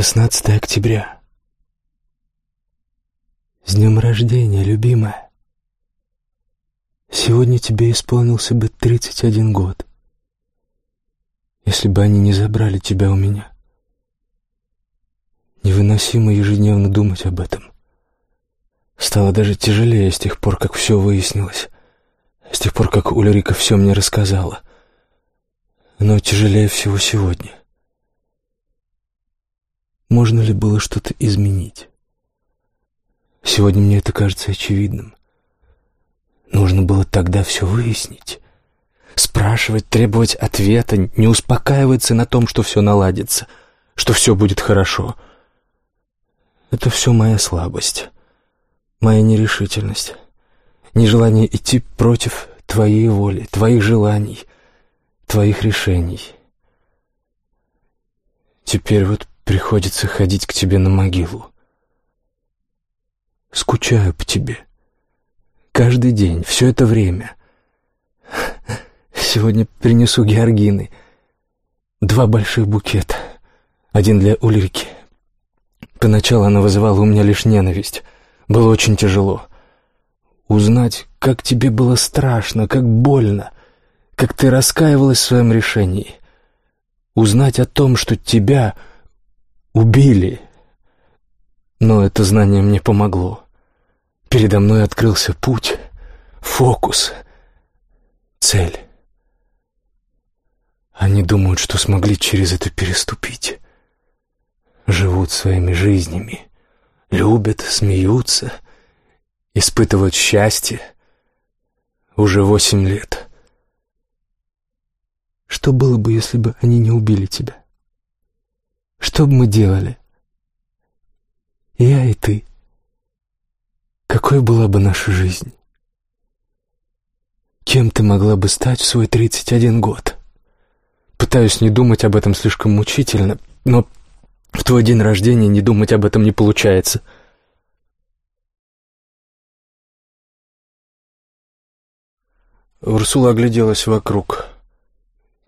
16 октября. С днем рождения, любимая. Сегодня тебе исполнился бы 31 год. Если бы они не забрали тебя у меня. Невыносимо ежедневно думать об этом. Стало даже тяжелее с тех пор, как все выяснилось. С тех пор, как Ульрика все мне рассказала. Но тяжелее всего сегодня. Можно ли было что-то изменить? Сегодня мне это кажется очевидным. Нужно было тогда все выяснить. Спрашивать, требовать ответа, не успокаиваться на том, что все наладится, что все будет хорошо. Это все моя слабость, моя нерешительность, нежелание идти против твоей воли, твоих желаний, твоих решений. Теперь вот приходится ходить к тебе на могилу. Скучаю по тебе. Каждый день, все это время. Сегодня принесу георгины. Два больших букета. Один для Ульрики. Поначалу она вызывала у меня лишь ненависть. Было очень тяжело. Узнать, как тебе было страшно, как больно, как ты раскаивалась в своем решении. Узнать о том, что тебя убили. Но это знание мне помогло. Передо мной открылся путь, фокус, цель. Они думают, что смогли через это переступить. Живут своими жизнями, любят, смеются, испытывают счастье. Уже восемь лет. Что было бы, если бы они не убили тебя? Что бы мы делали? Я и ты. Какой была бы наша жизнь? Кем ты могла бы стать в свой тридцать один год? Пытаюсь не думать об этом слишком мучительно, но в твой день рождения не думать об этом не получается. Урсула огляделась вокруг.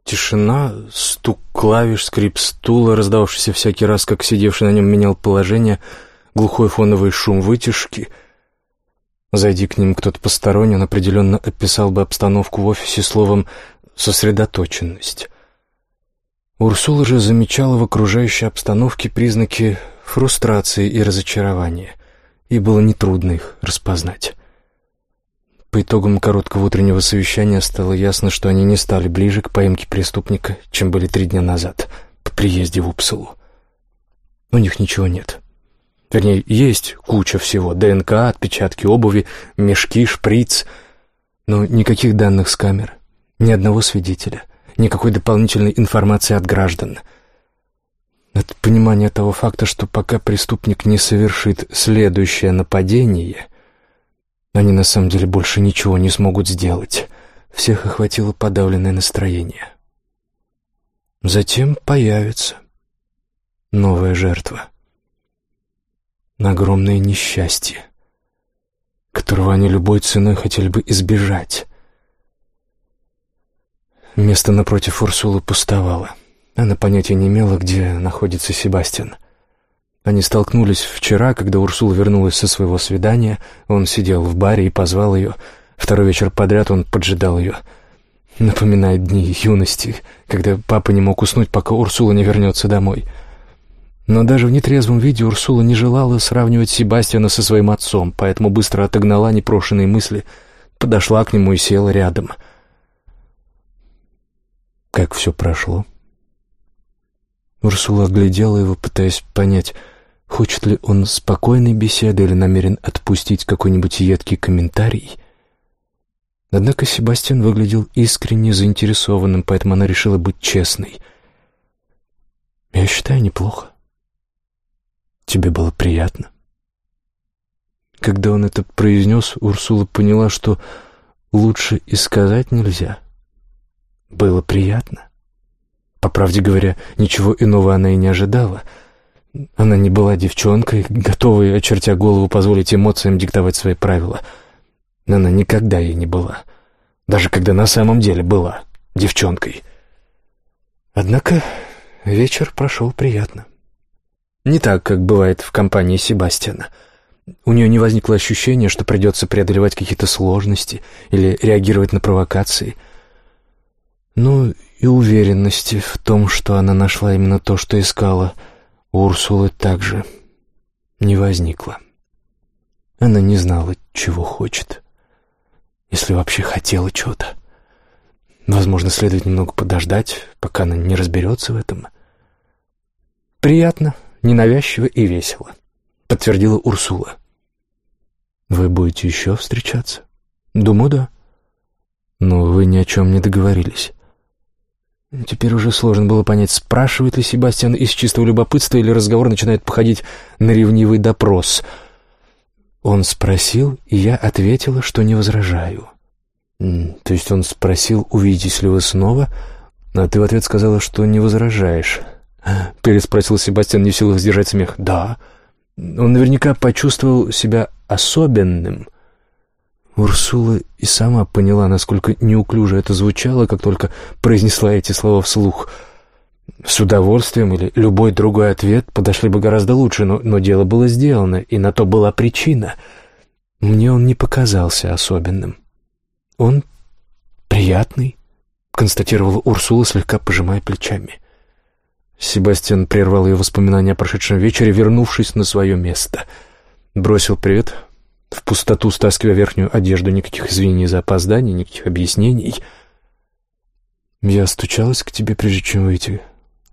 Тишина, стук клавиш, скрип стула, раздавшийся всякий раз, как сидевший на нем менял положение, глухой фоновый шум вытяжки. Зайди к ним кто-то посторонний, он определенно описал бы обстановку в офисе словом «сосредоточенность». Урсула же замечала в окружающей обстановке признаки фрустрации и разочарования, и было нетрудно их распознать. По итогам короткого утреннего совещания стало ясно, что они не стали ближе к поимке преступника, чем были три дня назад, по приезде в Упсалу. У них ничего нет. Вернее, есть куча всего. ДНК, отпечатки обуви, мешки, шприц. Но никаких данных с камер, ни одного свидетеля, никакой дополнительной информации от граждан. От понимания того факта, что пока преступник не совершит следующее нападение, они на самом деле больше ничего не смогут сделать. Всех охватило подавленное настроение. Затем появится новая жертва. Огромное несчастье, которого они любой ценой хотели бы избежать. Место напротив Урсулы пустовало. Она понятия не имела, где находится Себастьян. Они столкнулись вчера, когда Урсула вернулась со своего свидания. Он сидел в баре и позвал ее. Второй вечер подряд он поджидал ее. Напоминает дни юности, когда папа не мог уснуть, пока Урсула не вернется домой. Но даже в нетрезвом виде Урсула не желала сравнивать Себастьяна со своим отцом, поэтому быстро отогнала непрошенные мысли, подошла к нему и села рядом. Как все прошло? Урсула оглядела его, пытаясь понять, хочет ли он спокойной беседы или намерен отпустить какой-нибудь едкий комментарий. Однако Себастьян выглядел искренне заинтересованным, поэтому она решила быть честной. «Я считаю, неплохо. Тебе было приятно?» Когда он это произнес, Урсула поняла, что лучше и сказать нельзя. Было приятно. По правде говоря, ничего иного она и не ожидала. Она не была девчонкой, готовой, очертя голову, позволить эмоциям диктовать свои правила. Она никогда ей не была. Даже когда на самом деле была девчонкой. Однако вечер прошел приятно. Не так, как бывает в компании Себастьяна. У нее не возникло ощущения, что придется преодолевать какие-то сложности или реагировать на провокации. Ну и уверенности в том, что она нашла именно то, что искала, у Урсулы также не возникло. Она не знала, чего хочет, если вообще хотела чего-то. Возможно, следует немного подождать, пока она не разберется в этом. «Приятно, ненавязчиво и весело», — подтвердила Урсула. «Вы будете еще встречаться?» «Думаю, да». «Но вы ни о чем не договорились». Теперь уже сложно было понять, спрашивает ли Себастьян из чистого любопытства или разговор начинает походить на ревнивый допрос. Он спросил, и я ответила, что не возражаю. «То есть он спросил, увидитесь ли вы снова, а ты в ответ сказала, что не возражаешь?» Переспросил Себастьян, не в силах сдержать смех. «Да». Он наверняка почувствовал себя особенным. Урсула и сама поняла, насколько неуклюже это звучало, как только произнесла эти слова вслух. С удовольствием или любой другой ответ подошли бы гораздо лучше, но, но дело было сделано, и на то была причина. Мне он не показался особенным. «Он приятный», — констатировала Урсула, слегка пожимая плечами. Себастьян прервал ее воспоминания о прошедшем вечере, вернувшись на свое место. Бросил привет, в пустоту стаскивая верхнюю одежду, никаких извинений за опоздание, никаких объяснений. «Я стучалась к тебе, прежде чем выйти.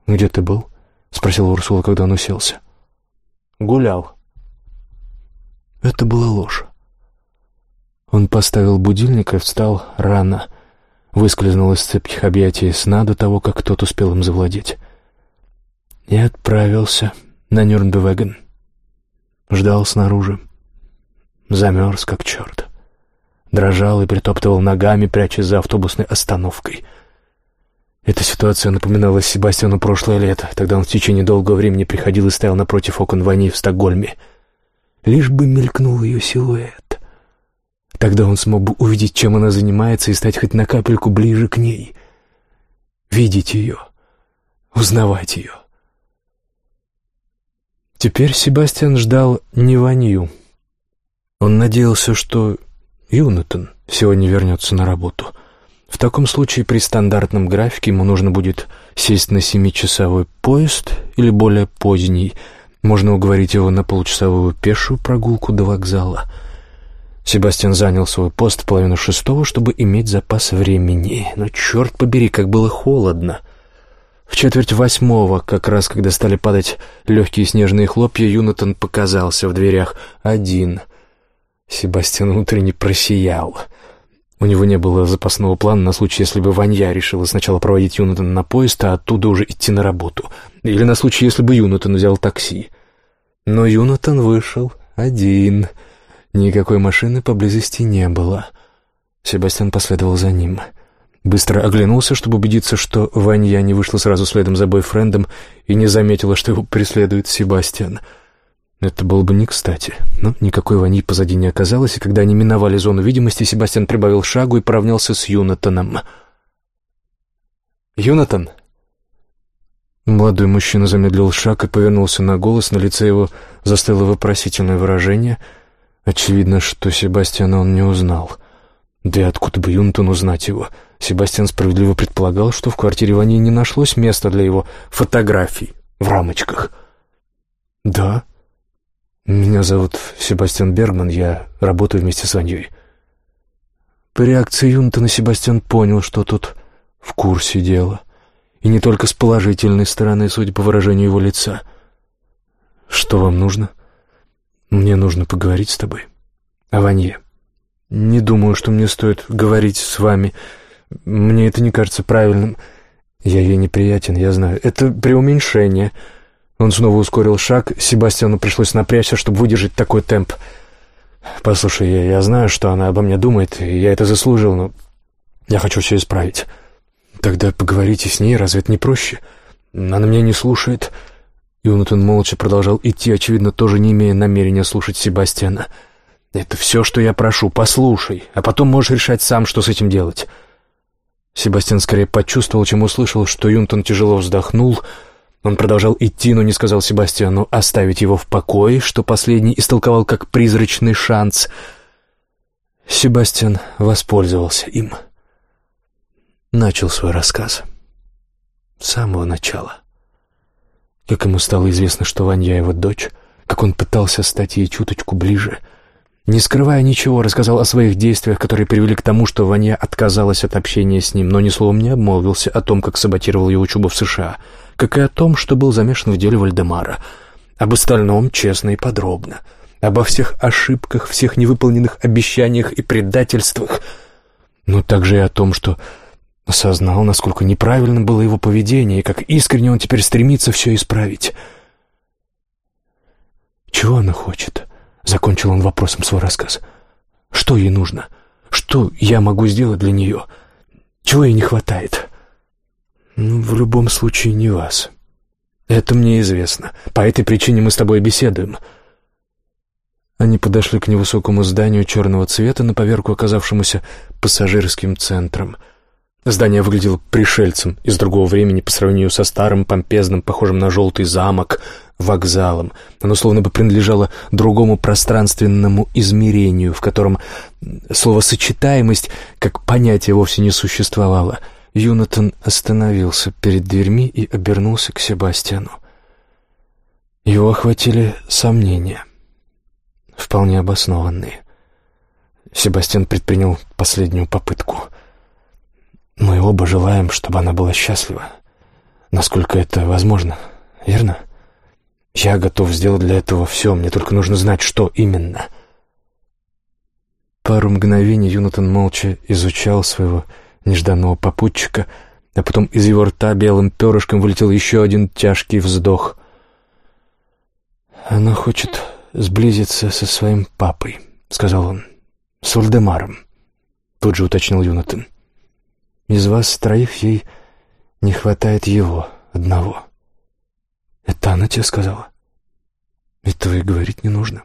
Где ты был?» — спросила Урсула, когда он уселся. «Гулял». Это была ложь. Он поставил будильник и встал рано, выскользнул из цепких объятий сна до того, как тот успел им завладеть. И отправился на Нюрнбевеген. Ждал снаружи. Замерз, как черт. Дрожал и притоптывал ногами, прячась за автобусной остановкой. Эта ситуация напоминала Себастьяну прошлое лето. Тогда он в течение долгого времени приходил и стоял напротив окон Вани в Стокгольме. Лишь бы мелькнул ее силуэт. Тогда он смог бы увидеть, чем она занимается, и стать хоть на капельку ближе к ней. Видеть ее, узнавать ее. Теперь Себастьян ждал не Ванью. Он надеялся, что Юнатон сегодня вернется на работу. В таком случае при стандартном графике ему нужно будет сесть на семичасовой поезд или более поздний. Можно уговорить его на получасовую пешую прогулку до вокзала — Себастьян занял свой пост в половину шестого, чтобы иметь запас времени. Но черт побери, как было холодно. В четверть восьмого, как раз когда стали падать легкие снежные хлопья, Юнатан показался в дверях один. Себастьян внутренне просиял. У него не было запасного плана на случай, если бы Ванья решила сначала проводить Юнатана на поезд, а оттуда уже идти на работу. Или на случай, если бы Юнатан взял такси. Но Юнатан вышел один — Никакой машины поблизости не было. Себастьян последовал за ним. Быстро оглянулся, чтобы убедиться, что Ванья не вышла сразу следом за бойфрендом и не заметила, что его преследует Себастьян. Это было бы не кстати. Но никакой Ваньи позади не оказалось, и когда они миновали зону видимости, Себастьян прибавил шагу и поравнялся с Юнатаном. «Юнатан!» Молодой мужчина замедлил шаг и повернулся на голос, на лице его застыло вопросительное выражение — Очевидно, что Себастьяна он не узнал. Да и откуда бы Юнтон узнать его? Себастьян справедливо предполагал, что в квартире Вани не нашлось места для его фотографий в рамочках. «Да. Меня зовут Себастьян Бергман, я работаю вместе с Ваньей». По реакции Юнтона Себастьян понял, что тут в курсе дела. И не только с положительной стороны, судя по выражению его лица. «Что вам нужно?» Мне нужно поговорить с тобой. О Ванье. Не думаю, что мне стоит говорить с вами. Мне это не кажется правильным. Я ей неприятен, я знаю. Это преуменьшение. Он снова ускорил шаг. Себастьяну пришлось напрячься, чтобы выдержать такой темп. Послушай, я, я знаю, что она обо мне думает, и я это заслужил, но я хочу все исправить. Тогда поговорите с ней, разве это не проще? Она меня не слушает. Юнатан молча продолжал идти, очевидно, тоже не имея намерения слушать Себастьяна. «Это все, что я прошу, послушай, а потом можешь решать сам, что с этим делать». Себастьян скорее почувствовал, чем услышал, что Юнтон тяжело вздохнул. Он продолжал идти, но не сказал Себастьяну оставить его в покое, что последний истолковал как призрачный шанс. Себастьян воспользовался им. Начал свой рассказ. С самого начала. Как ему стало известно, что Ванья его дочь, как он пытался стать ей чуточку ближе — не скрывая ничего, рассказал о своих действиях, которые привели к тому, что Ваня отказалась от общения с ним, но ни словом не обмолвился о том, как саботировал ее учебу в США, как и о том, что был замешан в деле Вальдемара. Об остальном честно и подробно. Обо всех ошибках, всех невыполненных обещаниях и предательствах. Но также и о том, что осознал, насколько неправильно было его поведение и как искренне он теперь стремится все исправить. Чего она хочет? Закончил он вопросом свой рассказ. «Что ей нужно? Что я могу сделать для нее? Чего ей не хватает?» «Ну, в любом случае, не вас. Это мне известно. По этой причине мы с тобой беседуем». Они подошли к невысокому зданию черного цвета, на поверку оказавшемуся пассажирским центром — Здание выглядело пришельцем из другого времени по сравнению со старым, помпезным, похожим на желтый замок, вокзалом. Оно словно бы принадлежало другому пространственному измерению, в котором словосочетаемость как понятие вовсе не существовало. Юнатан остановился перед дверьми и обернулся к Себастьяну. Его охватили сомнения, вполне обоснованные. Себастьян предпринял последнюю попытку — мы оба желаем, чтобы она была счастлива, насколько это возможно, верно? Я готов сделать для этого все, мне только нужно знать, что именно. Пару мгновений Юнатан молча изучал своего нежданного попутчика, а потом из его рта белым перышком вылетел еще один тяжкий вздох. «Она хочет сблизиться со своим папой», — сказал он, — «с Вальдемаром», — тут же уточнил Юнатан. Из вас троих ей не хватает его одного. Это она тебе сказала? Этого и говорить не нужно.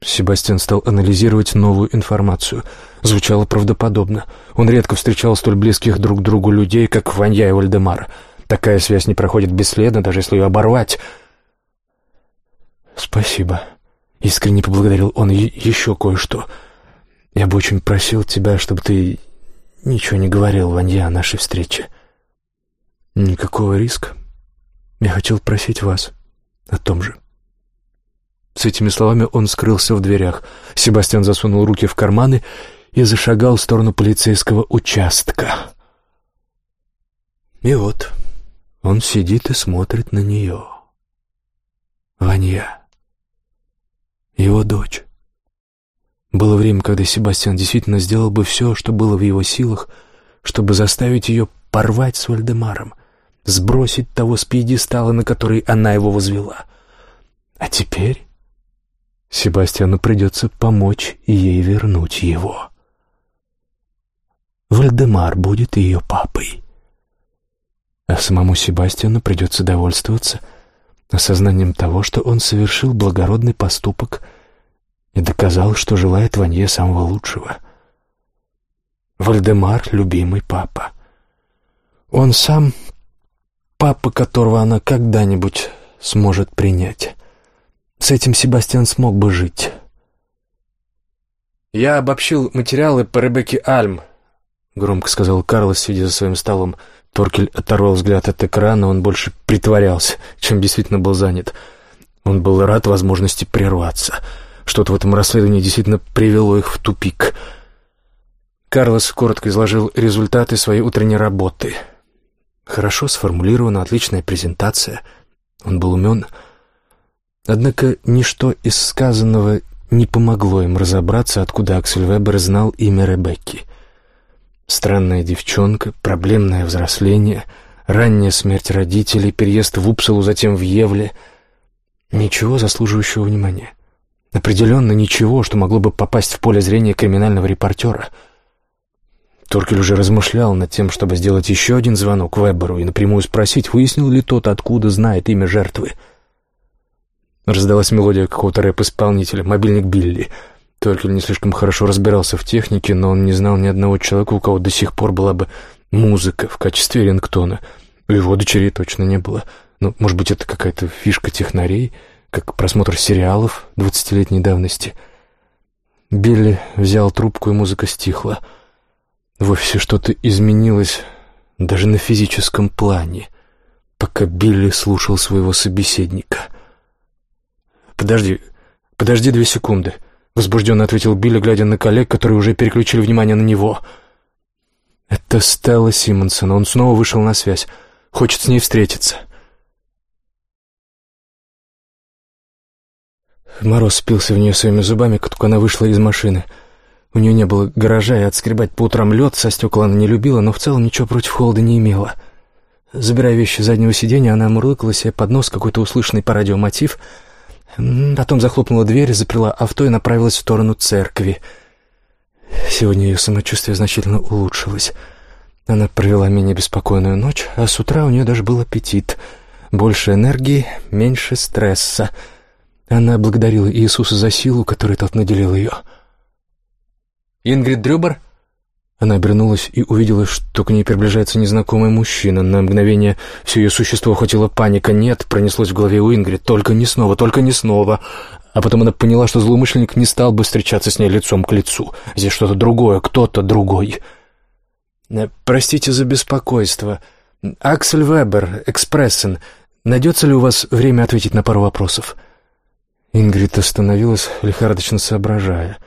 Себастьян стал анализировать новую информацию. Звучало правдоподобно. Он редко встречал столь близких друг другу людей, как Ванья и Вальдемар. Такая связь не проходит бесследно, даже если ее оборвать. «Спасибо», — искренне поблагодарил он. «Еще кое-что. Я бы очень просил тебя, чтобы ты ничего не говорил Ванья о нашей встрече. Никакого риска. Я хотел просить вас о том же. С этими словами он скрылся в дверях. Себастьян засунул руки в карманы и зашагал в сторону полицейского участка. И вот он сидит и смотрит на нее. Ванья. Его дочь. Было время, когда Себастьян действительно сделал бы все, что было в его силах, чтобы заставить ее порвать с Вальдемаром, сбросить того с пьедестала, на который она его возвела. А теперь Себастьяну придется помочь ей вернуть его. Вальдемар будет ее папой. А самому Себастьяну придется довольствоваться осознанием того, что он совершил благородный поступок — и доказал, что желает Ванье самого лучшего. Вальдемар — любимый папа. Он сам папа, которого она когда-нибудь сможет принять. С этим Себастьян смог бы жить. «Я обобщил материалы по Ребекке Альм», — громко сказал Карлос, сидя за своим столом. Торкель оторвал взгляд от экрана, он больше притворялся, чем действительно был занят. Он был рад возможности прерваться — что-то в этом расследовании действительно привело их в тупик. Карлос коротко изложил результаты своей утренней работы. Хорошо сформулирована, отличная презентация. Он был умен. Однако ничто из сказанного не помогло им разобраться, откуда Аксель Вебер знал имя Ребекки. Странная девчонка, проблемное взросление, ранняя смерть родителей, переезд в Упсалу, затем в Евле. Ничего заслуживающего внимания. Определенно ничего, что могло бы попасть в поле зрения криминального репортера. Торкель уже размышлял над тем, чтобы сделать еще один звонок Веберу и напрямую спросить, выяснил ли тот, откуда знает имя жертвы. Раздалась мелодия какого-то рэп-исполнителя, мобильник Билли. Торкель не слишком хорошо разбирался в технике, но он не знал ни одного человека, у кого до сих пор была бы музыка в качестве рингтона. У его дочери точно не было. Ну, может быть, это какая-то фишка технарей, как просмотр сериалов двадцатилетней давности. Билли взял трубку, и музыка стихла. В что-то изменилось даже на физическом плане, пока Билли слушал своего собеседника. «Подожди, подожди две секунды», — возбужденно ответил Билли, глядя на коллег, которые уже переключили внимание на него. «Это Стелла Симонсон. Он снова вышел на связь. Хочет с ней встретиться». Мороз спился в нее своими зубами, как только она вышла из машины. У нее не было гаража, и отскребать по утрам лед со стекла она не любила, но в целом ничего против холода не имела. Забирая вещи с заднего сиденья, она мурлыкала себе под нос какой-то услышанный по радио мотив, потом захлопнула дверь, заперла авто и направилась в сторону церкви. Сегодня ее самочувствие значительно улучшилось. Она провела менее беспокойную ночь, а с утра у нее даже был аппетит. Больше энергии, меньше стресса — она благодарила Иисуса за силу, которой тот наделил ее. «Ингрид Дрюбер?» Она обернулась и увидела, что к ней приближается незнакомый мужчина. На мгновение все ее существо охватила паника. «Нет!» — пронеслось в голове у Ингрид. «Только не снова, только не снова!» А потом она поняла, что злоумышленник не стал бы встречаться с ней лицом к лицу. Здесь что-то другое, кто-то другой. «Э, «Простите за беспокойство. Аксель Вебер, Экспрессен. Найдется ли у вас время ответить на пару вопросов?» Ингрид остановилась, лихорадочно соображая.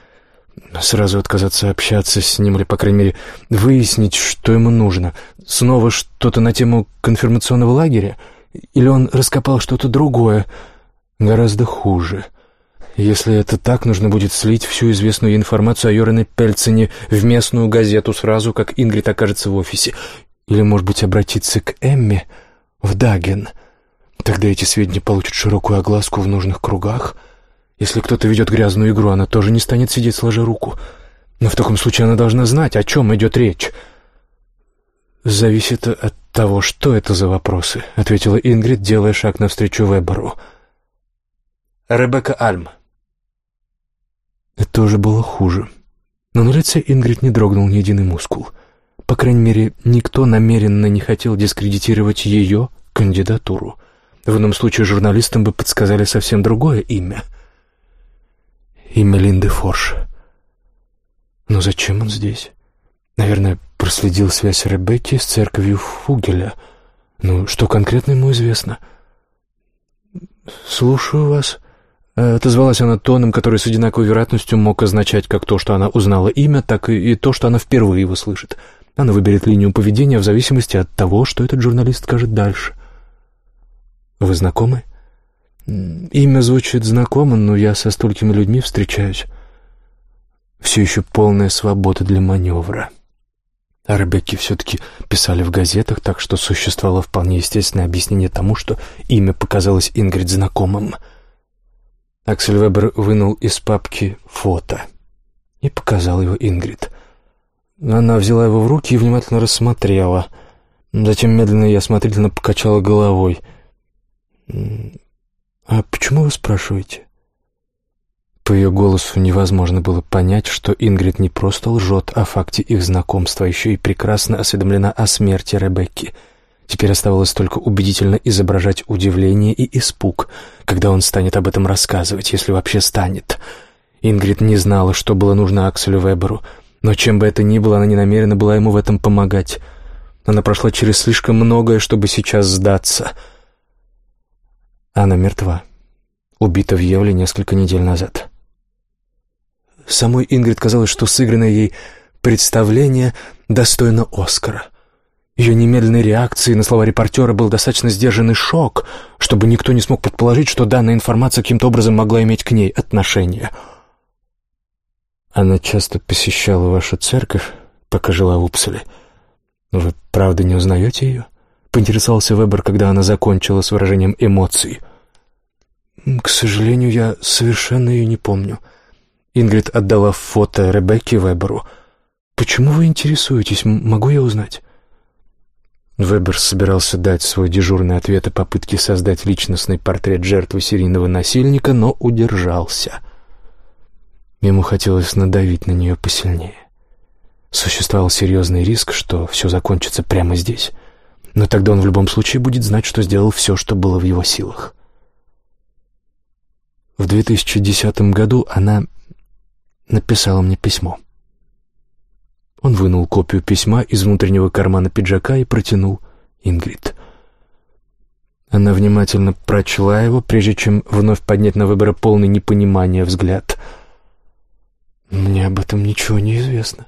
Сразу отказаться общаться с ним или, по крайней мере, выяснить, что ему нужно. Снова что-то на тему конфирмационного лагеря? Или он раскопал что-то другое, гораздо хуже? Если это так, нужно будет слить всю известную информацию о Йорене Пельцине в местную газету сразу, как Ингрид окажется в офисе. Или, может быть, обратиться к Эмме в Даген — Тогда эти сведения получат широкую огласку в нужных кругах. Если кто-то ведет грязную игру, она тоже не станет сидеть сложа руку. Но в таком случае она должна знать, о чем идет речь. «Зависит от того, что это за вопросы», — ответила Ингрид, делая шаг навстречу Веберу. «Ребекка Альм». Это уже было хуже. Но на лице Ингрид не дрогнул ни единый мускул. По крайней мере, никто намеренно не хотел дискредитировать ее кандидатуру. В ином случае журналистам бы подсказали совсем другое имя. Имя Линды Форш. Но зачем он здесь? Наверное, проследил связь Ребекки с церковью Фугеля. Ну, что конкретно ему известно? «Слушаю вас», — отозвалась она тоном, который с одинаковой вероятностью мог означать как то, что она узнала имя, так и, и то, что она впервые его слышит. Она выберет линию поведения в зависимости от того, что этот журналист скажет дальше. Вы знакомы? Имя звучит знакомо, но я со столькими людьми встречаюсь. Все еще полная свобода для маневра. А Ребекки все-таки писали в газетах, так что существовало вполне естественное объяснение тому, что имя показалось Ингрид знакомым. Аксель Вебер вынул из папки фото и показал его Ингрид. Она взяла его в руки и внимательно рассмотрела. Затем медленно и осмотрительно покачала головой — «А почему вы спрашиваете?» По ее голосу невозможно было понять, что Ингрид не просто лжет о факте их знакомства, а еще и прекрасно осведомлена о смерти Ребекки. Теперь оставалось только убедительно изображать удивление и испуг, когда он станет об этом рассказывать, если вообще станет. Ингрид не знала, что было нужно Акселю Веберу, но чем бы это ни было, она не намерена была ему в этом помогать. Она прошла через слишком многое, чтобы сейчас сдаться — она мертва. Убита в Евле несколько недель назад. Самой Ингрид казалось, что сыгранное ей представление достойно Оскара. Ее немедленной реакции на слова репортера был достаточно сдержанный шок, чтобы никто не смог предположить, что данная информация каким-то образом могла иметь к ней отношение. Она часто посещала вашу церковь, пока жила в Упселе. Вы правда не узнаете ее? — поинтересовался Вебер, когда она закончила с выражением эмоций. «К сожалению, я совершенно ее не помню». Ингрид отдала фото Ребекке Веберу. «Почему вы интересуетесь? Могу я узнать?» Вебер собирался дать свой дежурный ответ о попытке создать личностный портрет жертвы серийного насильника, но удержался. Ему хотелось надавить на нее посильнее. Существовал серьезный риск, что все закончится прямо здесь — Но тогда он в любом случае будет знать, что сделал все, что было в его силах. В 2010 году она написала мне письмо. Он вынул копию письма из внутреннего кармана пиджака и протянул Ингрид. Она внимательно прочла его, прежде чем вновь поднять на выборы полный непонимания взгляд. «Мне об этом ничего не известно».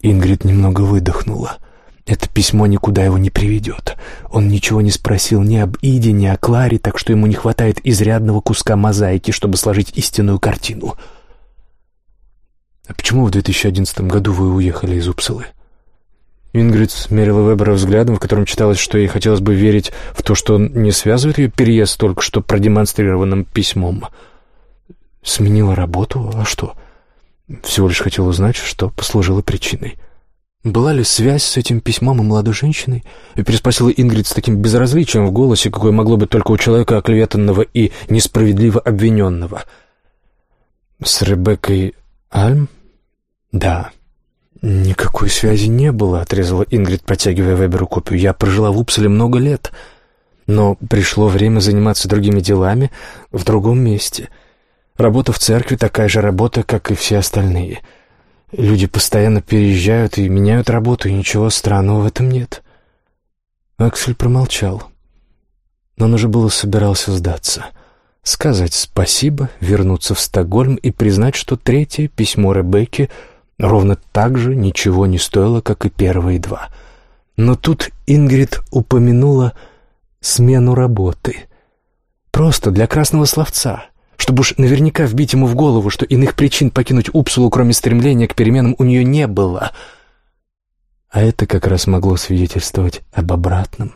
Ингрид немного выдохнула. Это письмо никуда его не приведет. Он ничего не спросил ни об Иде, ни о Кларе, так что ему не хватает изрядного куска мозаики, чтобы сложить истинную картину. «А почему в 2011 году вы уехали из Упсалы?» Ингрид смерила Вебера взглядом, в котором читалось, что ей хотелось бы верить в то, что он не связывает ее переезд только что продемонстрированным письмом. Сменила работу? А что? Всего лишь хотела узнать, что послужило причиной. Была ли связь с этим письмом и молодой женщиной? И переспросила Ингрид с таким безразличием в голосе, какое могло быть только у человека оклеветанного и несправедливо обвиненного. «С Ребеккой Альм?» «Да». «Никакой связи не было», — отрезала Ингрид, протягивая Веберу копию. «Я прожила в Упселе много лет, но пришло время заниматься другими делами в другом месте. Работа в церкви такая же работа, как и все остальные». Люди постоянно переезжают и меняют работу, и ничего странного в этом нет. Аксель промолчал. Он уже было собирался сдаться. Сказать спасибо, вернуться в Стокгольм и признать, что третье письмо Ребекки ровно так же ничего не стоило, как и первые два. Но тут Ингрид упомянула смену работы. Просто для красного словца — чтобы уж наверняка вбить ему в голову, что иных причин покинуть Упсулу, кроме стремления к переменам, у нее не было. А это как раз могло свидетельствовать об обратном.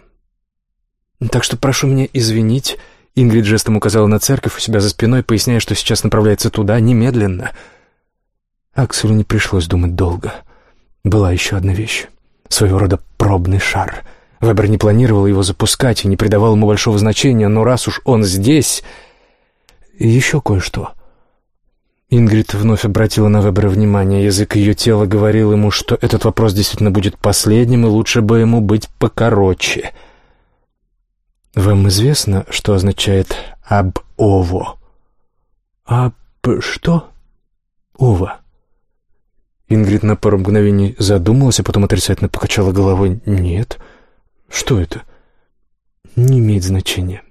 «Так что прошу меня извинить», — Ингрид жестом указала на церковь у себя за спиной, поясняя, что сейчас направляется туда, немедленно. Акселю не пришлось думать долго. Была еще одна вещь. Своего рода пробный шар. Вебер не планировал его запускать и не придавал ему большого значения, но раз уж он здесь... Еще кое-что. Ингрид вновь обратила на Вебера внимание. Язык ее тела говорил ему, что этот вопрос действительно будет последним, и лучше бы ему быть покороче. «Вам известно, что означает «аб-ово»?» «Аб... что?» «Ова». Ингрид на пару мгновений задумалась, а потом отрицательно покачала головой. «Нет. Что это?» «Не имеет значения.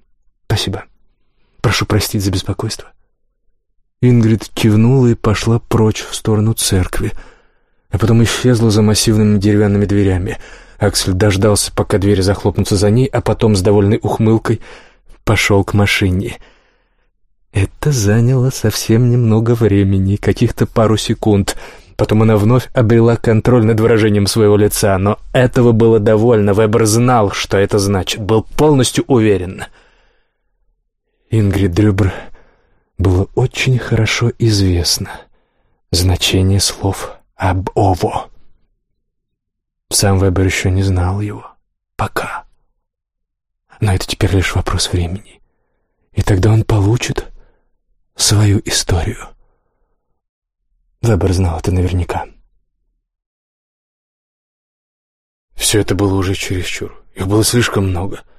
Спасибо». Прошу простить за беспокойство». Ингрид кивнула и пошла прочь в сторону церкви, а потом исчезла за массивными деревянными дверями. Аксель дождался, пока двери захлопнутся за ней, а потом с довольной ухмылкой пошел к машине. Это заняло совсем немного времени, каких-то пару секунд. Потом она вновь обрела контроль над выражением своего лица, но этого было довольно. Вебер знал, что это значит, был полностью уверен — Ингрид Дрюбр было очень хорошо известно значение слов об «ово». Сам Вебер еще не знал его. Пока. Но это теперь лишь вопрос времени. И тогда он получит свою историю. Вебер знал это наверняка. Все это было уже чересчур. Их было слишком много —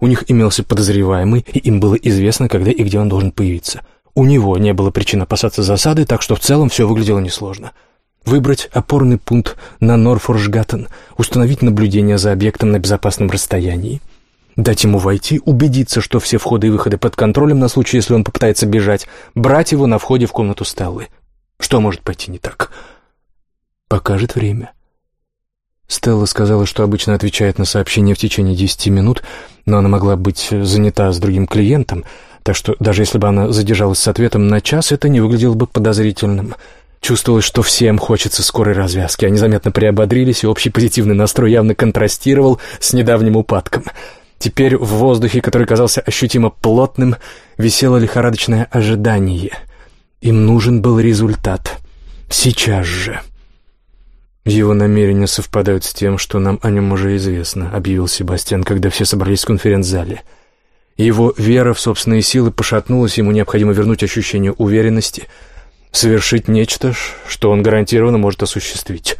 у них имелся подозреваемый, и им было известно, когда и где он должен появиться. У него не было причин опасаться засады, так что в целом все выглядело несложно. Выбрать опорный пункт на Норфоржгаттен, установить наблюдение за объектом на безопасном расстоянии, дать ему войти, убедиться, что все входы и выходы под контролем на случай, если он попытается бежать, брать его на входе в комнату Стеллы. Что может пойти не так? Покажет время. Стелла сказала, что обычно отвечает на сообщения в течение десяти минут, но она могла быть занята с другим клиентом, так что даже если бы она задержалась с ответом на час, это не выглядело бы подозрительным. Чувствовалось, что всем хочется скорой развязки. Они заметно приободрились, и общий позитивный настрой явно контрастировал с недавним упадком. Теперь в воздухе, который казался ощутимо плотным, висело лихорадочное ожидание. Им нужен был результат. Сейчас же. «Его намерения совпадают с тем, что нам о нем уже известно», — объявил Себастьян, когда все собрались в конференц-зале. Его вера в собственные силы пошатнулась, ему необходимо вернуть ощущение уверенности, совершить нечто, что он гарантированно может осуществить.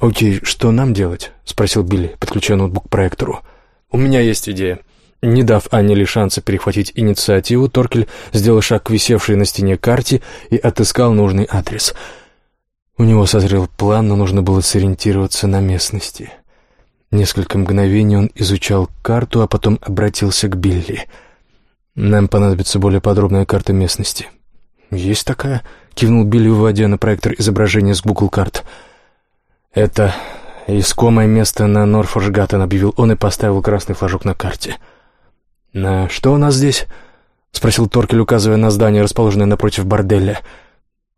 «Окей, что нам делать?» — спросил Билли, подключая ноутбук к проектору. «У меня есть идея». Не дав Анне ли шанса перехватить инициативу, Торкель сделал шаг к висевшей на стене карте и отыскал нужный адрес. У него созрел план, но нужно было сориентироваться на местности. Несколько мгновений он изучал карту, а потом обратился к Билли. «Нам понадобится более подробная карта местности». «Есть такая?» — кивнул Билли, выводя на проектор изображение с Google карт. «Это искомое место на Норфоржгаттен», — объявил он и поставил красный флажок на карте. «На что у нас здесь?» — спросил Торкель, указывая на здание, расположенное напротив борделя.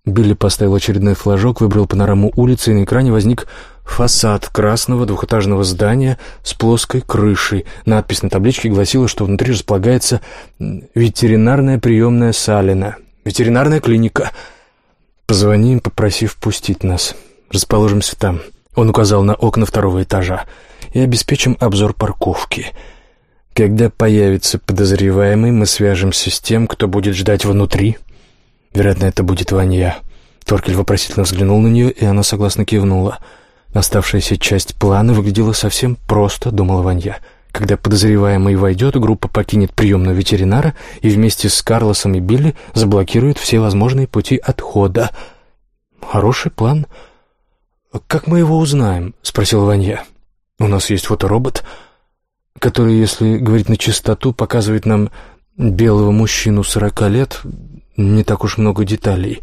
Билли поставил очередной флажок, выбрал панораму улицы, и на экране возник фасад красного двухэтажного здания с плоской крышей. Надпись на табличке гласила, что внутри располагается ветеринарная приемная Салина. Ветеринарная клиника. Позвоним, попросив впустить нас. Расположимся там. Он указал на окна второго этажа. И обеспечим обзор парковки. Когда появится подозреваемый, мы свяжемся с тем, кто будет ждать внутри. Вероятно, это будет Ванья. Торкель вопросительно взглянул на нее, и она согласно кивнула. Оставшаяся часть плана выглядела совсем просто, думала Ванья. Когда подозреваемый войдет, группа покинет приемную ветеринара и вместе с Карлосом и Билли заблокирует все возможные пути отхода. Хороший план. «Как мы его узнаем?» — спросил Ванья. «У нас есть фоторобот, который, если говорить на чистоту, показывает нам белого мужчину сорока лет, не так уж много деталей».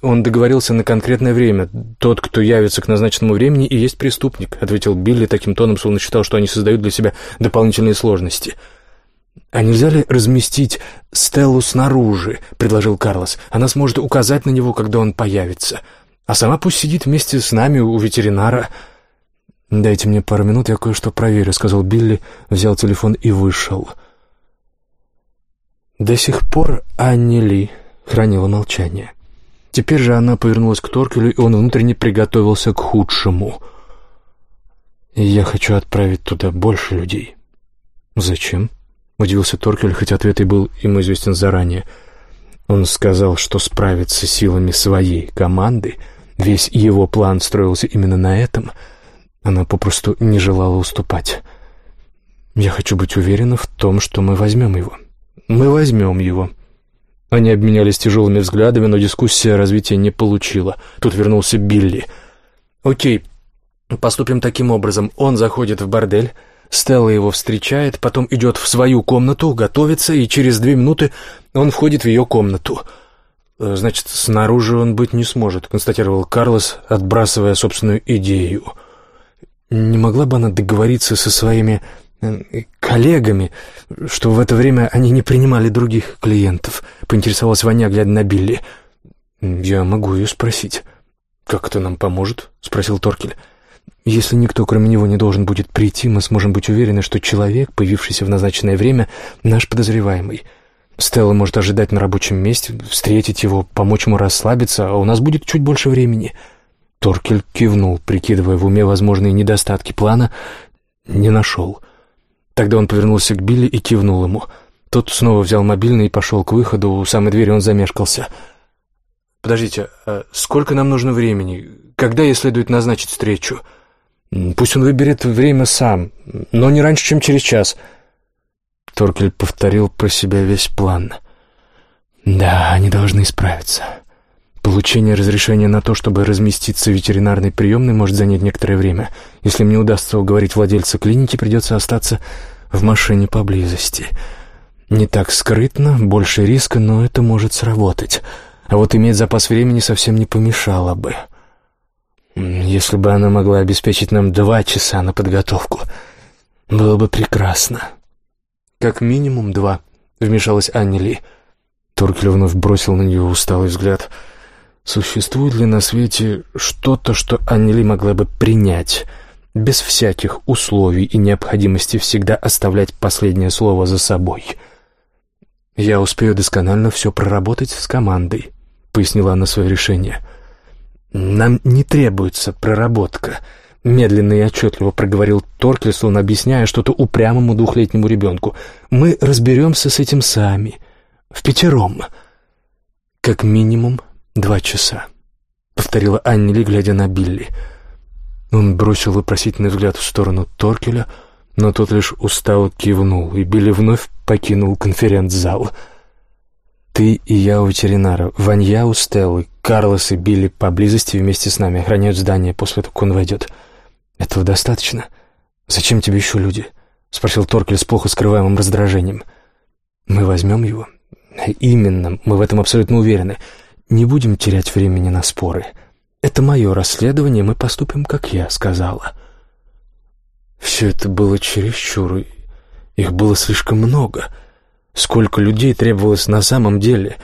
Он договорился на конкретное время. Тот, кто явится к назначенному времени, и есть преступник», — ответил Билли таким тоном, словно считал, что они создают для себя дополнительные сложности. «А нельзя ли разместить Стеллу снаружи?» — предложил Карлос. «Она сможет указать на него, когда он появится. А сама пусть сидит вместе с нами у ветеринара». «Дайте мне пару минут, я кое-что проверю», — сказал Билли, взял телефон и вышел. До сих пор Анни Ли хранила молчание. Теперь же она повернулась к Торкелю, и он внутренне приготовился к худшему. «Я хочу отправить туда больше людей». «Зачем?» — удивился Торкель, хотя ответ и был ему известен заранее. Он сказал, что справится силами своей команды. Весь его план строился именно на этом. Она попросту не желала уступать. «Я хочу быть уверена в том, что мы возьмем его». «Мы возьмем его», они обменялись тяжелыми взглядами, но дискуссия развития не получила. Тут вернулся Билли. «Окей, поступим таким образом. Он заходит в бордель, Стелла его встречает, потом идет в свою комнату, готовится, и через две минуты он входит в ее комнату». «Э, «Значит, снаружи он быть не сможет», — констатировал Карлос, отбрасывая собственную идею. «Не могла бы она договориться со своими коллегами, что в это время они не принимали других клиентов», — поинтересовалась Ваня, глядя на Билли. «Я могу ее спросить». «Как это нам поможет?» — спросил Торкель. «Если никто, кроме него, не должен будет прийти, мы сможем быть уверены, что человек, появившийся в назначенное время, наш подозреваемый. Стелла может ожидать на рабочем месте, встретить его, помочь ему расслабиться, а у нас будет чуть больше времени». Торкель кивнул, прикидывая в уме возможные недостатки плана, не нашел. Тогда он повернулся к Билли и кивнул ему. Тот снова взял мобильный и пошел к выходу. У самой двери он замешкался. «Подождите, а сколько нам нужно времени? Когда ей следует назначить встречу?» «Пусть он выберет время сам, но не раньше, чем через час». Торкель повторил про себя весь план. «Да, они должны справиться». Получение разрешения на то, чтобы разместиться в ветеринарной приемной, может занять некоторое время. Если мне удастся уговорить владельца клиники, придется остаться в машине поблизости. Не так скрытно, больше риска, но это может сработать. А вот иметь запас времени совсем не помешало бы. Если бы она могла обеспечить нам два часа на подготовку, было бы прекрасно. Как минимум два, вмешалась Анни Ли. Торкель вновь бросил на нее усталый взгляд — Существует ли на свете что-то, что Аннели могла бы принять, без всяких условий и необходимости всегда оставлять последнее слово за собой? «Я успею досконально все проработать с командой», — пояснила она свое решение. «Нам не требуется проработка», — медленно и отчетливо проговорил Торкельсон, объясняя что-то упрямому двухлетнему ребенку. «Мы разберемся с этим сами, в пятером. Как минимум «Два часа», — повторила Анни Ли, глядя на Билли. Он бросил вопросительный взгляд в сторону Торкеля, но тот лишь устало кивнул, и Билли вновь покинул конференц-зал. «Ты и я у ветеринара, Ванья у Стеллы, Карлос и Билли поблизости вместе с нами охраняют здание после того, как он войдет. Этого достаточно? Зачем тебе еще люди?» — спросил Торкель с плохо скрываемым раздражением. «Мы возьмем его?» «Именно, мы в этом абсолютно уверены. Не будем терять времени на споры. Это мое расследование, мы поступим, как я сказала». Все это было чересчур, их было слишком много. Сколько людей требовалось на самом деле?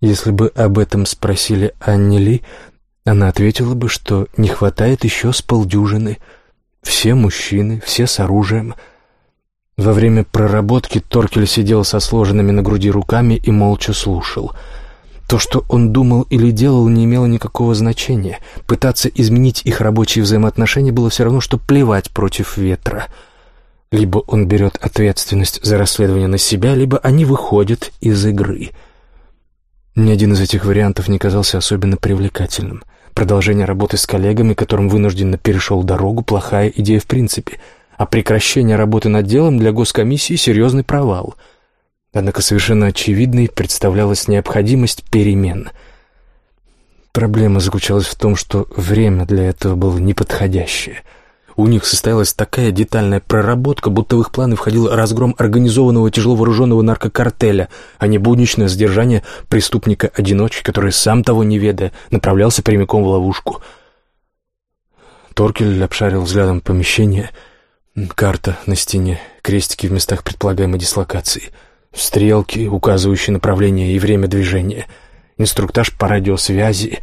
Если бы об этом спросили Анни Ли, она ответила бы, что не хватает еще с полдюжины. Все мужчины, все с оружием. Во время проработки Торкель сидел со сложенными на груди руками и молча слушал — то, что он думал или делал, не имело никакого значения. Пытаться изменить их рабочие взаимоотношения было все равно, что плевать против ветра. Либо он берет ответственность за расследование на себя, либо они выходят из игры. Ни один из этих вариантов не казался особенно привлекательным. Продолжение работы с коллегами, которым вынужденно перешел дорогу, плохая идея в принципе, а прекращение работы над делом для госкомиссии — серьезный провал — Однако совершенно очевидной представлялась необходимость перемен. Проблема заключалась в том, что время для этого было неподходящее. У них состоялась такая детальная проработка, будто в их планы входил разгром организованного тяжело вооруженного наркокартеля, а не будничное содержание преступника-одиночки, который, сам того не ведая, направлялся прямиком в ловушку. Торкель обшарил взглядом помещение, карта на стене, крестики в местах предполагаемой дислокации — Стрелки, указывающие направление и время движения. Инструктаж по радиосвязи.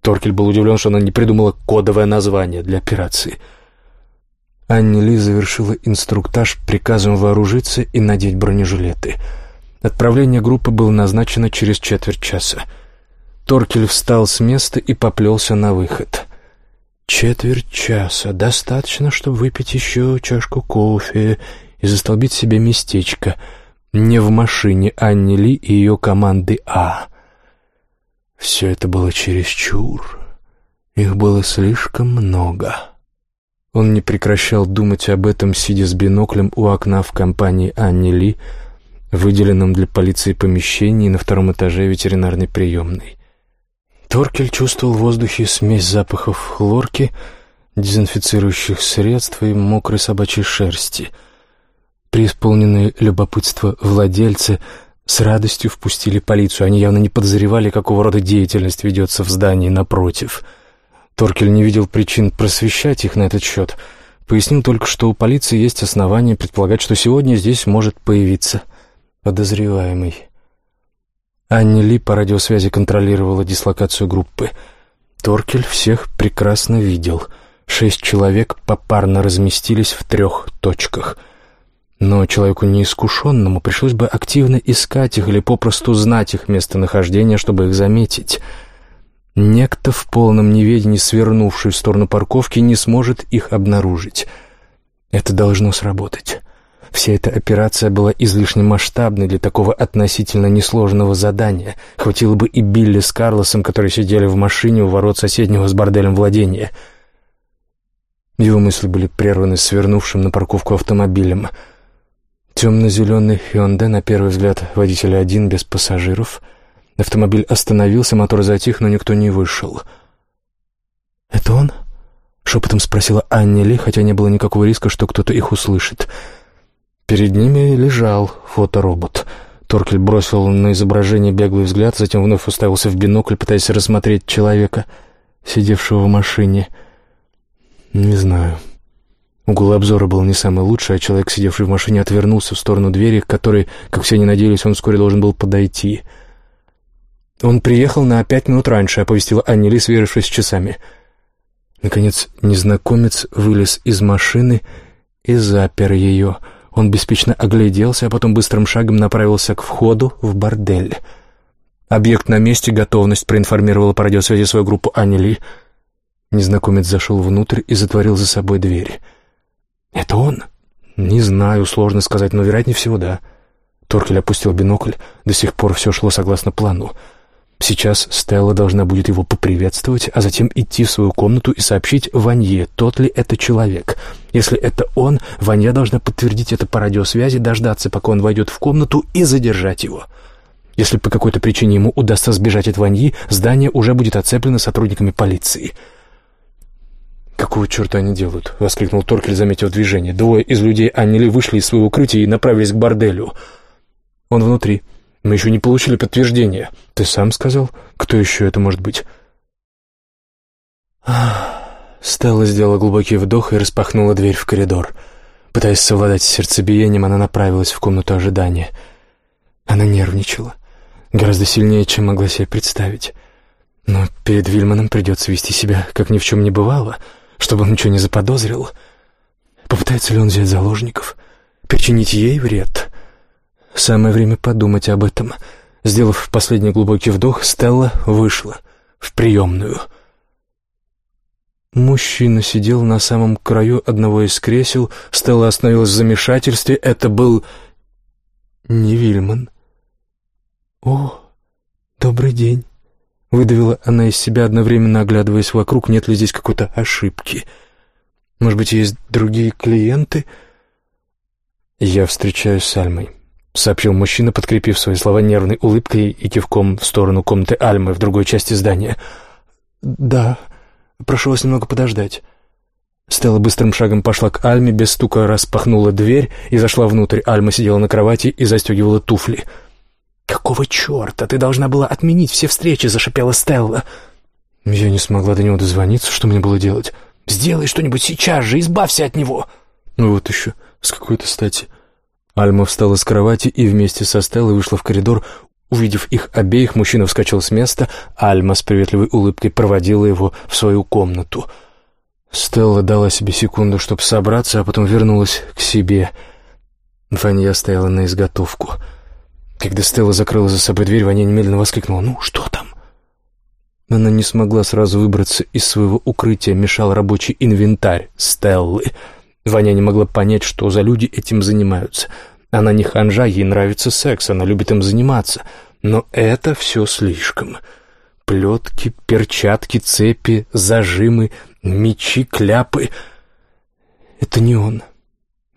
Торкель был удивлен, что она не придумала кодовое название для операции. Анни Ли завершила инструктаж приказом вооружиться и надеть бронежилеты. Отправление группы было назначено через четверть часа. Торкель встал с места и поплелся на выход. Четверть часа. Достаточно, чтобы выпить еще чашку кофе и застолбить себе местечко — не в машине Анни Ли и ее команды А. Все это было чересчур. Их было слишком много. Он не прекращал думать об этом, сидя с биноклем у окна в компании Анни Ли, выделенном для полиции помещении на втором этаже ветеринарной приемной. Торкель чувствовал в воздухе смесь запахов хлорки, дезинфицирующих средств и мокрой собачьей шерсти — Преисполненные любопытства владельцы с радостью впустили полицию. Они явно не подозревали, какого рода деятельность ведется в здании напротив. Торкель не видел причин просвещать их на этот счет. Пояснил только, что у полиции есть основания предполагать, что сегодня здесь может появиться подозреваемый. Анни Ли по радиосвязи контролировала дислокацию группы. Торкель всех прекрасно видел. Шесть человек попарно разместились в трех точках — но человеку неискушенному пришлось бы активно искать их или попросту знать их местонахождение, чтобы их заметить. Некто в полном неведении, свернувший в сторону парковки, не сможет их обнаружить. Это должно сработать. Вся эта операция была излишне масштабной для такого относительно несложного задания. Хватило бы и Билли с Карлосом, которые сидели в машине у ворот соседнего с борделем владения. Его мысли были прерваны свернувшим на парковку автомобилем — Темно-зеленый Hyundai, на первый взгляд, водителя один, без пассажиров. Автомобиль остановился, мотор затих, но никто не вышел. «Это он?» — шепотом спросила Анни Ли, хотя не было никакого риска, что кто-то их услышит. Перед ними лежал фоторобот. Торкель бросил на изображение беглый взгляд, затем вновь уставился в бинокль, пытаясь рассмотреть человека, сидевшего в машине. «Не знаю». Угол обзора был не самый лучший, а человек, сидевший в машине, отвернулся в сторону двери, к которой, как все они надеялись, он вскоре должен был подойти. «Он приехал на пять минут раньше», — оповестила Анни Ли, сверившись с часами. Наконец, незнакомец вылез из машины и запер ее. Он беспечно огляделся, а потом быстрым шагом направился к входу в бордель. «Объект на месте, готовность», — проинформировала по радиосвязи свою группу Анни Ли. Незнакомец зашел внутрь и затворил за собой дверь. «Это он?» «Не знаю, сложно сказать, но, вероятнее всего, да». Торкель опустил бинокль. До сих пор все шло согласно плану. Сейчас Стелла должна будет его поприветствовать, а затем идти в свою комнату и сообщить Ванье, тот ли это человек. Если это он, Ванья должна подтвердить это по радиосвязи, дождаться, пока он войдет в комнату, и задержать его. Если по какой-то причине ему удастся сбежать от Ваньи, здание уже будет оцеплено сотрудниками полиции. «Какого черта они делают?» — воскликнул Торкель, заметив движение. Двое из людей Аннели вышли из своего укрытия и направились к борделю. «Он внутри. Мы еще не получили подтверждения. Ты сам сказал? Кто еще это может быть?» Стелла сделала глубокий вдох и распахнула дверь в коридор. Пытаясь совладать с сердцебиением, она направилась в комнату ожидания. Она нервничала. Гораздо сильнее, чем могла себе представить. Но перед Вильманом придется вести себя, как ни в чем не бывало — чтобы он ничего не заподозрил. Попытается ли он взять заложников? Причинить ей вред? Самое время подумать об этом. Сделав последний глубокий вдох, Стелла вышла в приемную. Мужчина сидел на самом краю одного из кресел. Стелла остановилась в замешательстве. Это был не Вильман. «О, добрый день!» Выдавила она из себя, одновременно оглядываясь вокруг, нет ли здесь какой-то ошибки. Может быть, есть другие клиенты? Я встречаюсь с Альмой, сообщил мужчина, подкрепив свои слова нервной улыбкой и кивком в сторону комнаты Альмы в другой части здания. Да, прошу вас немного подождать. Стелла быстрым шагом пошла к Альме, без стука распахнула дверь и зашла внутрь. Альма сидела на кровати и застегивала туфли — «Какого черта? Ты должна была отменить все встречи!» — зашипела Стелла. Я не смогла до него дозвониться. Что мне было делать? «Сделай что-нибудь сейчас же, избавься от него!» Ну вот еще, с какой-то стати. Альма встала с кровати и вместе со Стеллой вышла в коридор. Увидев их обеих, мужчина вскочил с места. Альма с приветливой улыбкой проводила его в свою комнату. Стелла дала себе секунду, чтобы собраться, а потом вернулась к себе. Фанья стояла на изготовку — когда Стелла закрыла за собой дверь, Ваня немедленно воскликнула «Ну, что там?». Она не смогла сразу выбраться из своего укрытия, мешал рабочий инвентарь Стеллы. Ваня не могла понять, что за люди этим занимаются. Она не ханжа, ей нравится секс, она любит им заниматься. Но это все слишком. Плетки, перчатки, цепи, зажимы, мечи, кляпы. Это не он.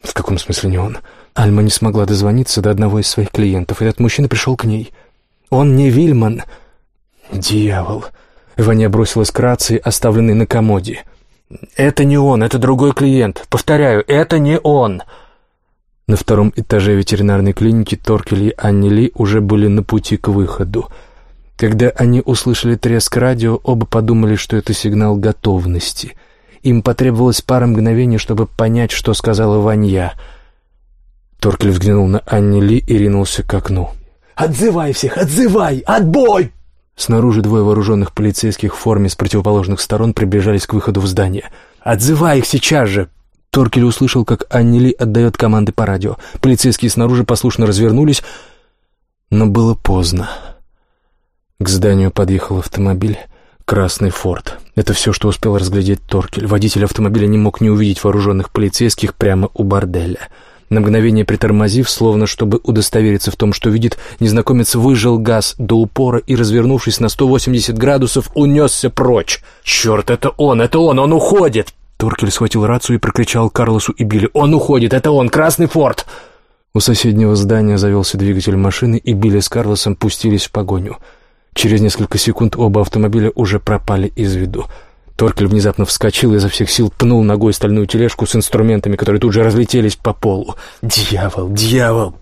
В каком смысле не он? — Альма не смогла дозвониться до одного из своих клиентов. Этот мужчина пришел к ней. Он не Вильман. Дьявол. Ваня бросилась к рации, оставленной на комоде. «Это не он, это другой клиент. Повторяю, это не он!» На втором этаже ветеринарной клиники Торкель и Анни Ли уже были на пути к выходу. Когда они услышали треск радио, оба подумали, что это сигнал готовности. Им потребовалось пара мгновений, чтобы понять, что сказала Ванья — Торкель взглянул на Анни Ли и ринулся к окну. «Отзывай всех! Отзывай! Отбой!» Снаружи двое вооруженных полицейских в форме с противоположных сторон приближались к выходу в здание. «Отзывай их сейчас же!» Торкель услышал, как Анни Ли отдает команды по радио. Полицейские снаружи послушно развернулись, но было поздно. К зданию подъехал автомобиль. Красный форт. Это все, что успел разглядеть Торкель. Водитель автомобиля не мог не увидеть вооруженных полицейских прямо у борделя. На мгновение притормозив, словно чтобы удостовериться в том, что видит, незнакомец выжил газ до упора и, развернувшись на 180 градусов, унесся прочь. «Черт, это он, это он, он уходит!» Торкель схватил рацию и прокричал Карлосу и Билли. «Он уходит, это он, Красный форт!» У соседнего здания завелся двигатель машины, и Билли с Карлосом пустились в погоню. Через несколько секунд оба автомобиля уже пропали из виду. Торкель внезапно вскочил и изо всех сил пнул ногой стальную тележку с инструментами, которые тут же разлетелись по полу. «Дьявол! Дьявол!»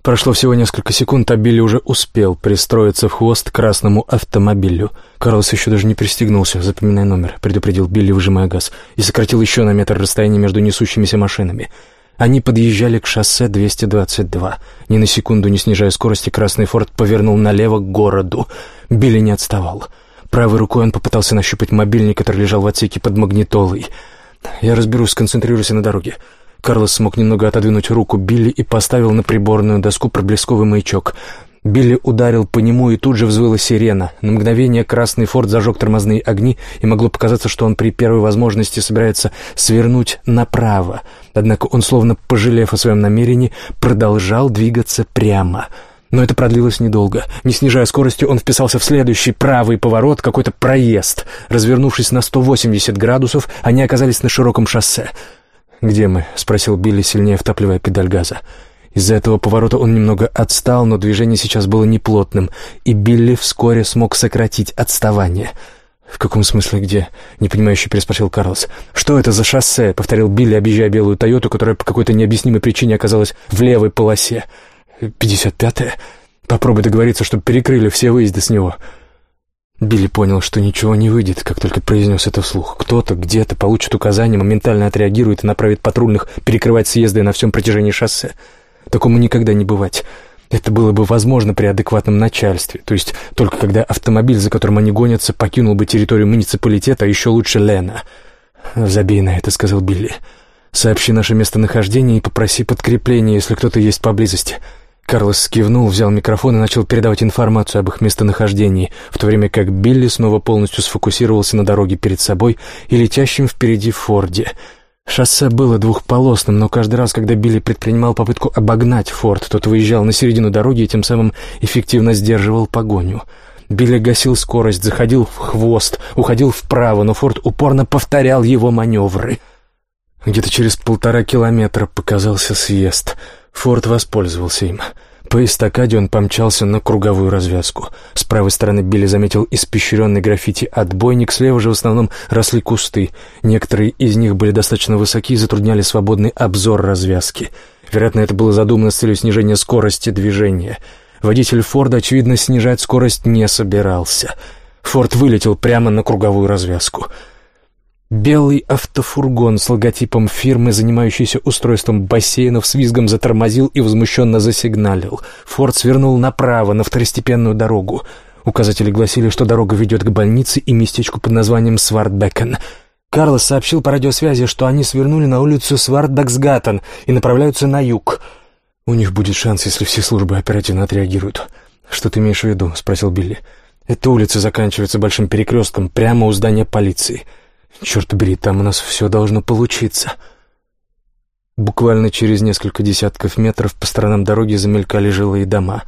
Прошло всего несколько секунд, а Билли уже успел пристроиться в хвост красному автомобилю. Карлос еще даже не пристегнулся. «Запоминай номер», — предупредил Билли, выжимая газ, и сократил еще на метр расстояние между несущимися машинами. Они подъезжали к шоссе 222. Ни на секунду не снижая скорости, Красный Форд повернул налево к городу. Билли не отставал. Правой рукой он попытался нащупать мобильник, который лежал в отсеке под магнитолой. «Я разберусь, сконцентрируйся на дороге». Карлос смог немного отодвинуть руку Билли и поставил на приборную доску проблесковый маячок. Билли ударил по нему, и тут же взвыла сирена. На мгновение красный форт зажег тормозные огни, и могло показаться, что он при первой возможности собирается свернуть направо. Однако он, словно пожалев о своем намерении, продолжал двигаться прямо — но это продлилось недолго. Не снижая скорости, он вписался в следующий правый поворот, какой-то проезд. Развернувшись на 180 градусов, они оказались на широком шоссе. «Где мы?» — спросил Билли, сильнее втапливая педаль газа. Из-за этого поворота он немного отстал, но движение сейчас было неплотным, и Билли вскоре смог сократить отставание. «В каком смысле где?» — непонимающе переспросил Карлос. «Что это за шоссе?» — повторил Билли, объезжая белую «Тойоту», которая по какой-то необъяснимой причине оказалась в левой полосе. «Билли» 55-е. Попробуй договориться, чтобы перекрыли все выезды с него». Билли понял, что ничего не выйдет, как только произнес это вслух. Кто-то где-то получит указание, моментально отреагирует и направит патрульных перекрывать съезды на всем протяжении шоссе. Такому никогда не бывать. Это было бы возможно при адекватном начальстве, то есть только когда автомобиль, за которым они гонятся, покинул бы территорию муниципалитета, а еще лучше Лена. «Забей на это», — сказал Билли. «Сообщи наше местонахождение и попроси подкрепление, если кто-то есть поблизости». Карлос кивнул, взял микрофон и начал передавать информацию об их местонахождении, в то время как Билли снова полностью сфокусировался на дороге перед собой и летящем впереди Форде. Шоссе было двухполосным, но каждый раз, когда Билли предпринимал попытку обогнать Форд, тот выезжал на середину дороги и тем самым эффективно сдерживал погоню. Билли гасил скорость, заходил в хвост, уходил вправо, но Форд упорно повторял его маневры. Где-то через полтора километра показался съезд — Форд воспользовался им. По эстакаде он помчался на круговую развязку. С правой стороны Билли заметил испещренный граффити отбойник, слева же в основном росли кусты. Некоторые из них были достаточно высоки и затрудняли свободный обзор развязки. Вероятно, это было задумано с целью снижения скорости движения. Водитель Форда, очевидно, снижать скорость не собирался. Форд вылетел прямо на круговую развязку — Белый автофургон с логотипом фирмы, занимающейся устройством бассейнов, с визгом затормозил и возмущенно засигналил. Форд свернул направо, на второстепенную дорогу. Указатели гласили, что дорога ведет к больнице и местечку под названием Свартбекен. Карлос сообщил по радиосвязи, что они свернули на улицу Свартбексгаттен и направляются на юг. «У них будет шанс, если все службы оперативно отреагируют». «Что ты имеешь в виду?» — спросил Билли. «Эта улица заканчивается большим перекрестком прямо у здания полиции». Черт побери, там у нас все должно получиться. Буквально через несколько десятков метров по сторонам дороги замелькали жилые дома.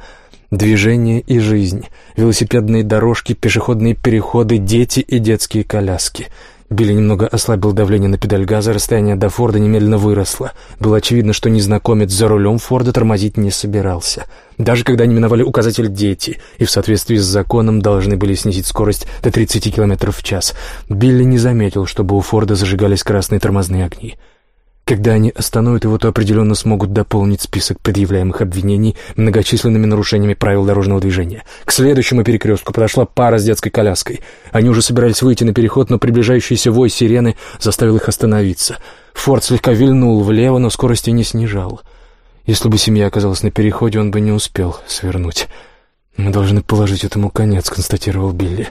Движение и жизнь, велосипедные дорожки, пешеходные переходы, дети и детские коляски — Билли немного ослабил давление на педаль газа, расстояние до Форда немедленно выросло. Было очевидно, что незнакомец за рулем Форда тормозить не собирался. Даже когда они миновали указатель «Дети» и в соответствии с законом должны были снизить скорость до 30 км в час, Билли не заметил, чтобы у Форда зажигались красные тормозные огни. Когда они остановят его, то определенно смогут дополнить список предъявляемых обвинений многочисленными нарушениями правил дорожного движения. К следующему перекрестку подошла пара с детской коляской. Они уже собирались выйти на переход, но приближающийся вой сирены заставил их остановиться. Форд слегка вильнул влево, но скорости не снижал. Если бы семья оказалась на переходе, он бы не успел свернуть. «Мы должны положить этому конец», — констатировал Билли.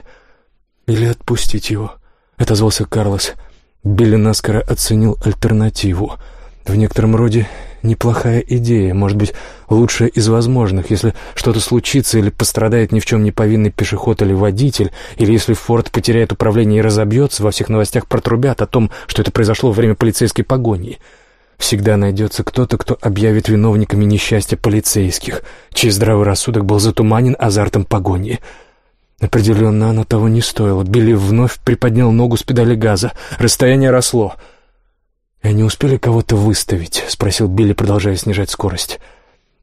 «Или отпустить его», — отозвался Карлос. «Карлос». Билли наскоро оценил альтернативу. В некотором роде неплохая идея, может быть, лучшая из возможных, если что-то случится или пострадает ни в чем не повинный пешеход или водитель, или если Форд потеряет управление и разобьется, во всех новостях протрубят о том, что это произошло во время полицейской погони. Всегда найдется кто-то, кто объявит виновниками несчастья полицейских, чей здравый рассудок был затуманен азартом погони — Определенно, оно того не стоило. Билли вновь приподнял ногу с педали газа. Расстояние росло. «И они успели кого-то выставить?» — спросил Билли, продолжая снижать скорость.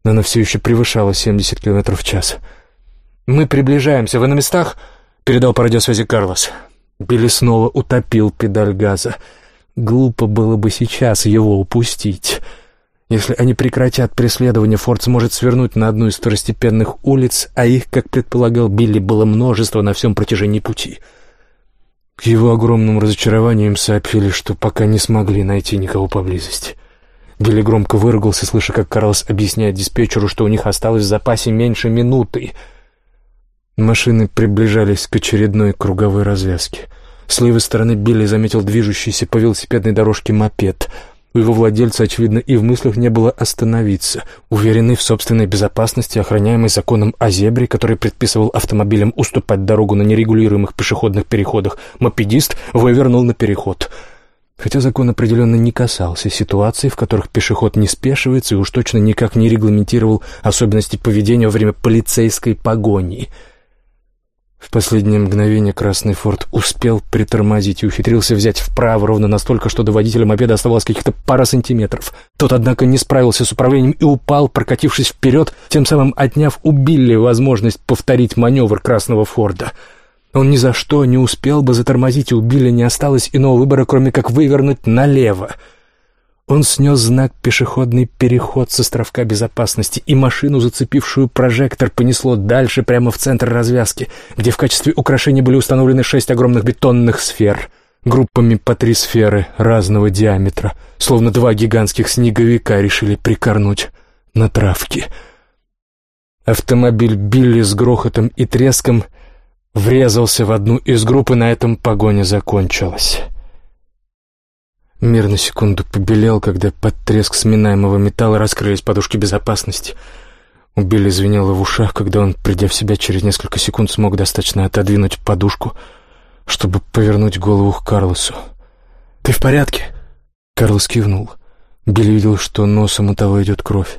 Но она все еще превышала 70 км в час. «Мы приближаемся. Вы на местах?» — передал по радиосвязи Карлос. Билли снова утопил педаль газа. Глупо было бы сейчас его упустить. Если они прекратят преследование, Форд сможет свернуть на одну из второстепенных улиц, а их, как предполагал Билли, было множество на всем протяжении пути. К его огромному разочарованию им сообщили, что пока не смогли найти никого поблизости. Билли громко выругался, слыша, как Карлос объясняет диспетчеру, что у них осталось в запасе меньше минуты. Машины приближались к очередной круговой развязке. С левой стороны Билли заметил движущийся по велосипедной дорожке мопед — у его владельца, очевидно, и в мыслях не было остановиться. Уверенный в собственной безопасности, охраняемый законом о зебре, который предписывал автомобилям уступать дорогу на нерегулируемых пешеходных переходах, мопедист вывернул на переход. Хотя закон определенно не касался ситуаций, в которых пешеход не спешивается и уж точно никак не регламентировал особенности поведения во время полицейской погони — в последнее мгновение Красный Форд успел притормозить и ухитрился взять вправо ровно настолько, что до водителя мопеда оставалось каких-то пара сантиметров. Тот, однако, не справился с управлением и упал, прокатившись вперед, тем самым отняв у Билли возможность повторить маневр Красного Форда. Он ни за что не успел бы затормозить, и у Билли не осталось иного выбора, кроме как вывернуть налево — он снес знак «Пешеходный переход» с островка безопасности, и машину, зацепившую прожектор, понесло дальше, прямо в центр развязки, где в качестве украшения были установлены шесть огромных бетонных сфер, группами по три сферы разного диаметра, словно два гигантских снеговика решили прикорнуть на травке. Автомобиль Билли с грохотом и треском врезался в одну из групп, и на этом погоня закончилась. Мир на секунду побелел, когда под треск сминаемого металла раскрылись подушки безопасности. У Билли звенело в ушах, когда он, придя в себя, через несколько секунд смог достаточно отодвинуть подушку, чтобы повернуть голову к Карлосу. «Ты в порядке?» Карлос кивнул. Билли видел, что носом у того идет кровь.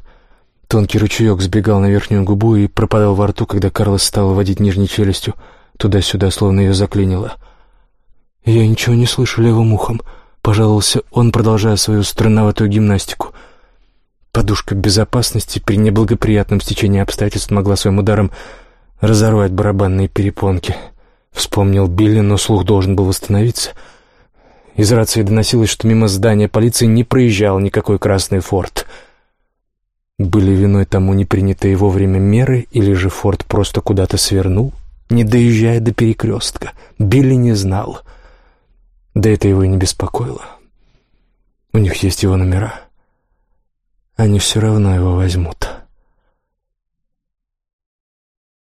Тонкий ручеек сбегал на верхнюю губу и пропадал во рту, когда Карлос стал водить нижней челюстью туда-сюда, словно ее заклинило. «Я ничего не слышу левым ухом», пожаловался он, продолжая свою странноватую гимнастику. Подушка безопасности при неблагоприятном стечении обстоятельств могла своим ударом разорвать барабанные перепонки. Вспомнил Билли, но слух должен был восстановиться. Из рации доносилось, что мимо здания полиции не проезжал никакой красный форт. Были виной тому непринятые вовремя меры, или же форт просто куда-то свернул, не доезжая до перекрестка. Билли не знал — да это его и не беспокоило. У них есть его номера. Они все равно его возьмут.